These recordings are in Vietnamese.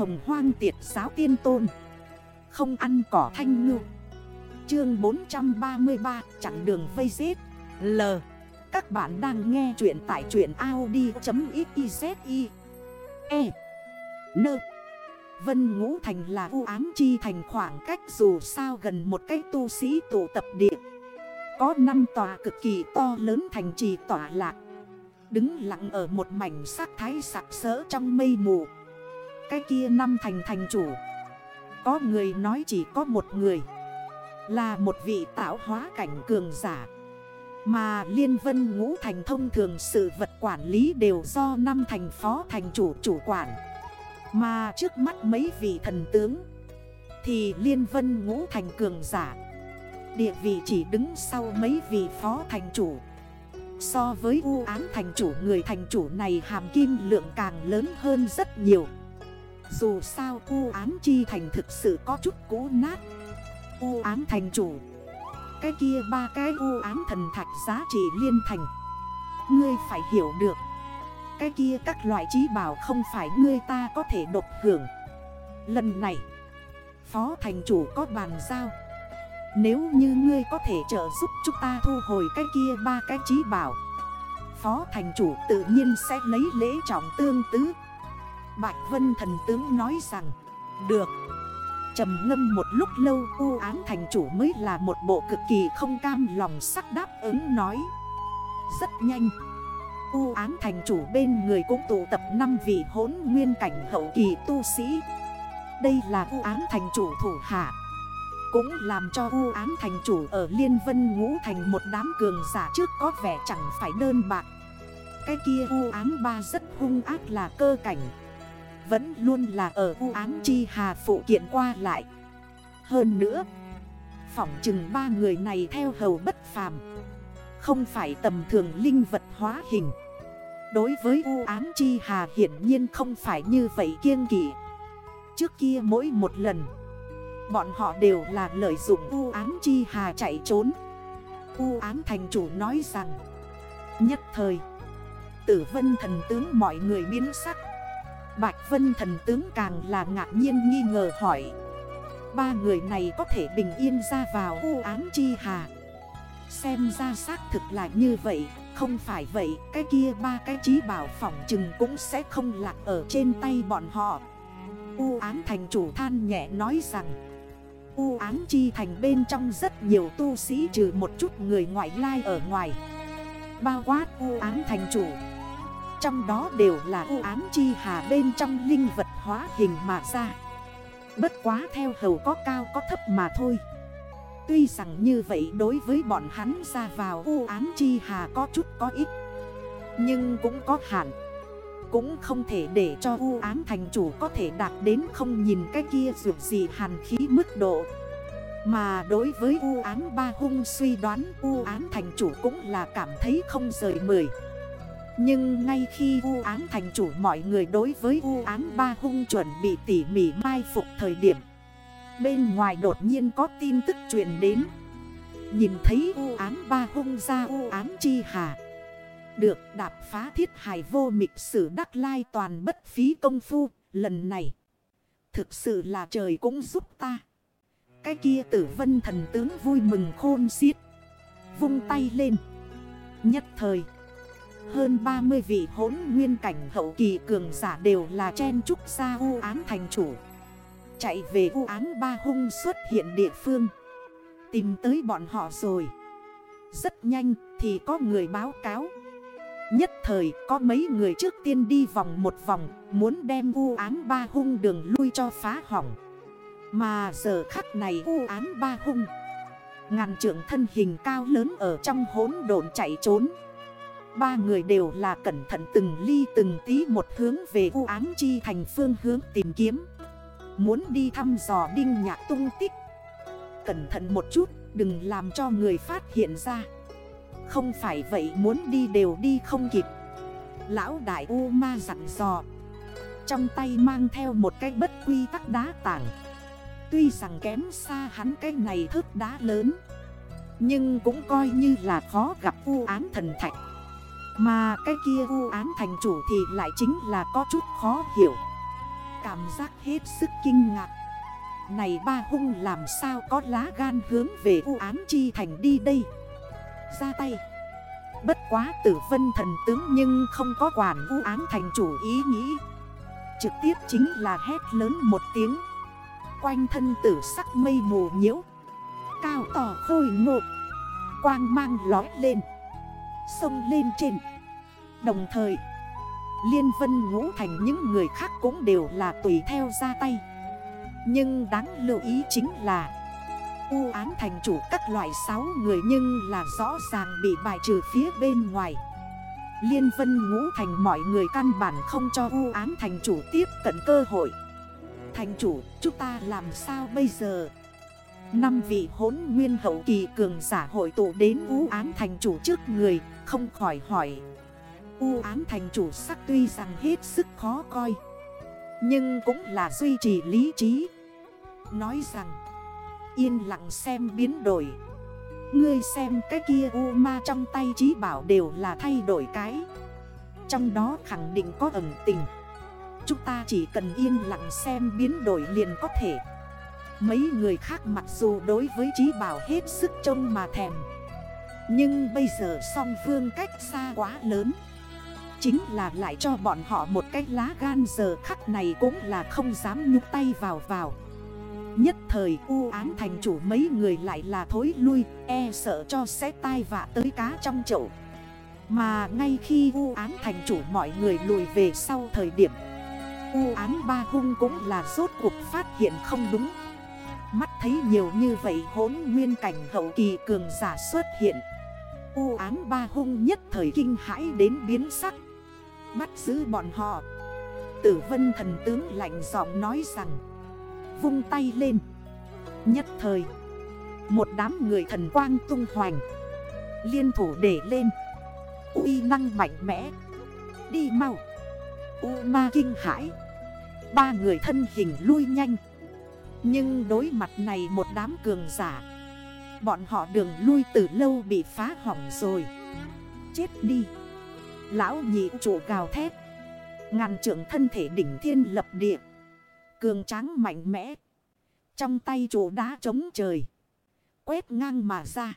hồng hoang tiệt giáo tiên tôn. Không ăn cỏ thanh ngư. Chương 433 chặn đường vây giết. L. Các bạn đang nghe chuyện tại chuyện Audi.xyz E. N. Vân Ngũ Thành là u ám chi thành khoảng cách dù sao gần một cái tu sĩ tụ tập địa. Có 5 tòa cực kỳ to lớn thành trì tỏa lạc. Đứng lặng ở một mảnh sắc thái sạc sỡ trong mây mù. Cái kia năm thành thành chủ. Có người nói chỉ có một người. Là một vị tạo hóa cảnh cường giả. Mà liên vân ngũ thành thông thường sự vật quản lý đều do năm thành phó thành chủ chủ quản. Mà trước mắt mấy vị thần tướng, Thì liên vân ngũ thành cường giả. Địa vị chỉ đứng sau mấy vị phó thành chủ. So với u án thành chủ, người thành chủ này hàm kim lượng càng lớn hơn rất nhiều. Dù sao u án chi thành thực sự có chút cũ nát. U án thành chủ. Cái kia ba cái u án thần thạch giá trị liên thành. Ngươi phải hiểu được. Cái kia các loại trí bảo không phải ngươi ta có thể độc hưởng. Lần này, Phó thành chủ có bàn giao. Nếu như ngươi có thể trợ giúp chúng ta thu hồi cái kia ba cái trí bảo, Phó thành chủ tự nhiên sẽ lấy lễ trọng tương tứ. Bạch Vân thần tướng nói rằng, Được. Trầm ngâm một lúc lâu, u án thành chủ mới là một bộ cực kỳ không cam lòng sắc đáp ứng nói. Rất nhanh, U án thành chủ bên người cũng tụ tập 5 vị hốn nguyên cảnh hậu kỳ tu sĩ. Đây là u án thành chủ thủ hạ, cũng làm cho u ám thành chủ ở Liên Vân ngũ thành một đám cường giả trước có vẻ chẳng phải đơn bạc. Cái kia u ám ba rất hung ác là cơ cảnh. Vẫn luôn là ở u ám chi hà phụ kiện qua lại. Hơn nữa, Phỏng chừng ba người này theo hầu bất phàm, Không phải tầm thường linh vật hóa hình. Đối với u ám chi hà hiển nhiên không phải như vậy kiêng kỵ. Trước kia mỗi một lần, Bọn họ đều là lợi dụng u ám chi hà chạy trốn. U ám thành chủ nói rằng, Nhất thời, Tử vân thần tướng mọi người biến sắc. Bạch vân thần tướng càng là ngạc nhiên nghi ngờ hỏi. Ba người này có thể bình yên ra vào u ám chi hà. Xem ra xác thực là như vậy, Không phải vậy, Cái kia ba cái trí bảo phỏng chừng cũng sẽ không lạc ở trên tay bọn họ. U ám thành chủ than nhẹ nói rằng, U án chi thành bên trong rất nhiều tu sĩ trừ một chút người ngoại lai ở ngoài. Bao quát u án thành chủ trong đó đều là u án chi hà bên trong linh vật hóa hình mà ra. Bất quá theo hầu có cao có thấp mà thôi. Tuy rằng như vậy đối với bọn hắn ra vào u án chi hà có chút có ít Nhưng cũng có hạn. Cũng không thể để cho u ám thành chủ có thể đạt đến không nhìn cái kia dù gì hàn khí mức độ. Mà đối với u ám ba hung suy đoán u ám thành chủ cũng là cảm thấy không rời mười. Nhưng ngay khi u án thành chủ mọi người đối với u án ba hung chuẩn bị tỉ mỉ mai phục thời điểm, Bên ngoài đột nhiên có tin tức truyền đến Nhìn thấy u án ba hung ra u án chi hà, được đạp phá thiết hài vô mịch sử đắc lai toàn bất phí công phu, lần này. Thực sự là trời cũng giúp ta. Cái kia tử vân thần tướng vui mừng khôn xiết. Vung tay lên. Nhất thời. Hơn 30 vị hỗn nguyên cảnh hậu kỳ cường giả đều là chen trúc ra u án thành chủ. Chạy về u án ba hung xuất hiện địa phương. Tìm tới bọn họ rồi. Rất nhanh thì có người báo cáo. Nhất thời có mấy người trước tiên đi vòng một vòng, Muốn đem u án ba hung đường lui cho phá hỏng Mà giờ khắc này u án ba hung, Ngàn trưởng thân hình cao lớn ở trong hốn độn chạy trốn Ba người đều là cẩn thận từng ly từng tí một hướng về u án chi thành phương hướng tìm kiếm. Muốn đi thăm dò đinh nhạc tung tích. Cẩn thận một chút, đừng làm cho người phát hiện ra. Không phải vậy muốn đi đều đi không kịp. Lão đại U ma dặn dò. Trong tay mang theo một cái bất quy tắc đá tảng. Tuy rằng kém xa hắn cái này thước đá lớn, Nhưng cũng coi như là khó gặp u án thần thạch. Mà cái kia u án thành chủ thì lại chính là có chút khó hiểu. Cảm giác hết sức kinh ngạc. Này ba hung làm sao có lá gan hướng về u ám chi thành đi đây? Ra tay. Bất quá tử vân thần tướng nhưng không có quản u ám thành chủ ý nghĩ. Trực tiếp chính là hét lớn một tiếng. Quanh thân tử sắc mây mù nhiễu. Cao tỏ khôi ngộ. Quang mang lói lên. Sông lên trên. Đồng thời, Liên vân ngũ thành những người khác cũng đều là tùy theo ra tay. Nhưng đáng lưu ý chính là, U án thành chủ các loại 6 người nhưng là rõ ràng bị bài trừ phía bên ngoài. Liên vân ngũ thành mọi người căn bản không cho U án thành chủ tiếp cận cơ hội. Thành chủ, chúng ta làm sao bây giờ? Năm vị hốn nguyên hậu kỳ cường giả hội tụ đến U án thành chủ trước người, Không khỏi hỏi. U án thành chủ sắc tuy rằng hết sức khó coi, Nhưng cũng là duy trì lý trí. Nói rằng, Yên lặng xem biến đổi. Ngươi xem cái kia U ma trong tay trí bảo đều là thay đổi cái. Trong đó khẳng định có ẩn tình. Chúng ta chỉ cần yên lặng xem biến đổi liền có thể. Mấy người khác mặc dù đối với trí bảo hết sức trông mà thèm. Nhưng bây giờ song phương cách xa quá lớn. Chính là lại cho bọn họ một cái lá gan giờ khắc này cũng là không dám nhúc tay vào vào. Nhất thời u án thành chủ mấy người lại là thối lui E sợ cho sẽ tai vạ tới cá trong chậu. Mà ngay khi u án thành chủ mọi người lùi về sau thời điểm, U án ba hung cũng là rốt cuộc phát hiện không đúng. Mắt thấy nhiều như vậy hốn nguyên cảnh hậu kỳ cường giả xuất hiện. U án ba hung nhất thời kinh hãi đến biến sắc. Bắt giữ bọn họ. Tử vân thần tướng lạnh giọng nói rằng, Vung tay lên. Nhất thời, Một đám người thần quang tung hoành. Liên thủ để lên. Uy năng mạnh mẽ. Đi mau. U ma kinh hãi. Ba người thân hình lui nhanh. Nhưng đối mặt này một đám cường giả, Bọn họ đường lui từ lâu bị phá hỏng rồi. Chết đi. Lão nhị chủ gào thét. Ngàn trưởng thân thể đỉnh thiên lập địa. Cường tráng mạnh mẽ. Trong tay chủ đá trống trời. Quét ngang mà ra.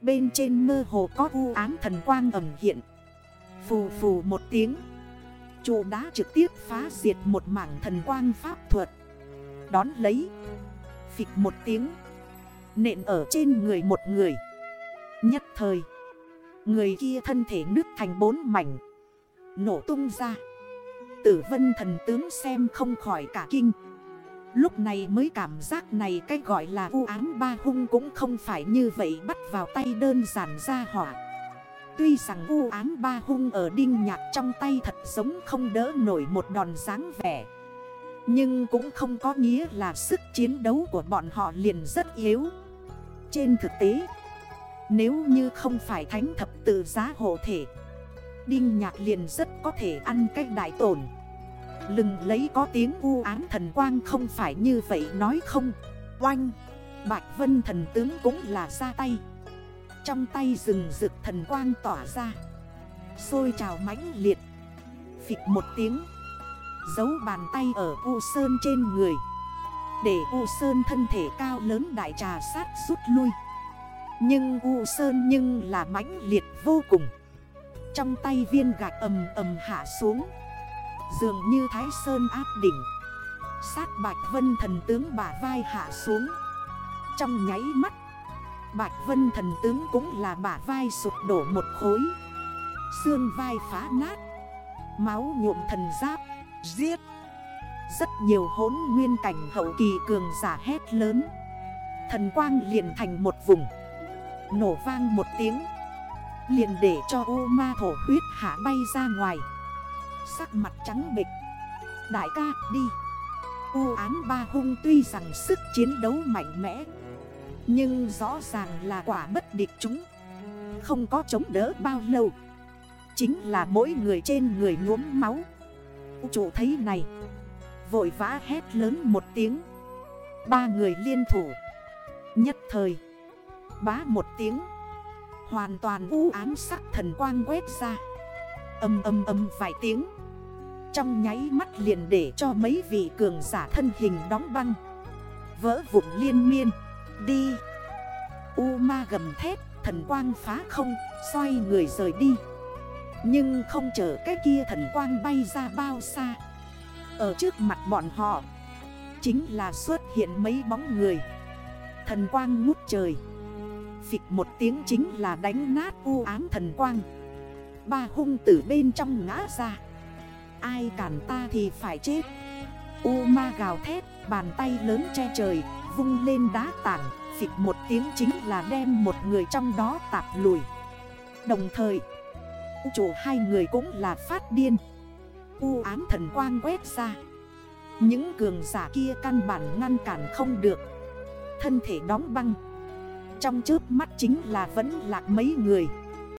Bên trên mơ hồ có u ám thần quang ẩm hiện. Phù phù một tiếng. Chủ đá trực tiếp phá diệt một mảng thần quang pháp thuật. Đón lấy. Phịch một tiếng. Nện ở trên người một người. Nhất thời, Người kia thân thể nước thành bốn mảnh. Nổ tung ra. Tử vân thần tướng xem không khỏi cả kinh. Lúc này mới cảm giác này cái gọi là u án ba hung cũng không phải như vậy bắt vào tay đơn giản ra hỏa. Tuy rằng u án ba hung ở đinh nhạc trong tay thật giống không đỡ nổi một đòn dáng vẻ. Nhưng cũng không có nghĩa là sức chiến đấu của bọn họ liền rất yếu. Trên thực tế, Nếu như không phải thánh thập tự giá hộ thể, Đinh nhạc liền rất có thể ăn cách đại tổn. Lừng lấy có tiếng u án thần quang không phải như vậy nói không? Oanh! Bạch Vân thần tướng cũng là ra tay. Trong tay rừng rực thần quang tỏa ra. Xôi trào mãnh liệt. Phịch một tiếng. Giấu bàn tay ở U Sơn trên người. Để U Sơn thân thể cao lớn đại trà sát rút lui. Nhưng U Sơn nhưng là mãnh liệt vô cùng. Trong tay viên gạch ầm ầm hạ xuống. Dường như Thái Sơn áp đỉnh. Sát Bạch Vân thần tướng bả vai hạ xuống. Trong nháy mắt, Bạch Vân thần tướng cũng là bả vai sụp đổ một khối. Xương vai phá nát. Máu nhuộm thần giáp. Giết. Rất nhiều hốn nguyên cảnh hậu kỳ cường giả hét lớn. Thần quang liền thành một vùng. Nổ vang một tiếng. Liền để cho ô ma thổ huyết hạ bay ra ngoài. Sắc mặt trắng bịch Đại ca, đi. U án ba hung tuy rằng sức chiến đấu mạnh mẽ, Nhưng rõ ràng là quả bất địch chúng. Không có chống đỡ bao lâu. Chính là mỗi người trên người nhuốm máu. Chủ thấy này. Vội vã hét lớn một tiếng. Ba người liên thủ. Nhất thời. Bá một tiếng. Hoàn toàn u ám sắc thần quang quét ra. Âm âm âm vài tiếng. Trong nháy mắt liền để cho mấy vị cường giả thân hình đóng băng. Vỡ vụn liên miên. Đi. U ma gầm thét, Thần quang phá không, Xoay người rời đi. Nhưng không chờ cái kia thần quang bay ra bao xa. Ở trước mặt bọn họ, Chính là xuất hiện mấy bóng người. Thần quang ngút trời. Phịch một tiếng chính là đánh nát u ám thần quang. Ba hung tử bên trong ngã ra. Ai cản ta thì phải chết. U ma gào thét, Bàn tay lớn che trời, Vung lên đá tảng. Phịch một tiếng chính là đem một người trong đó tạp lùi. Đồng thời Chủ hai người cũng là phát điên. U ám thần quang quét ra. Những cường giả kia căn bản ngăn cản không được. Thân thể đóng băng. Trong trước mắt chính là vẫn lạc mấy người.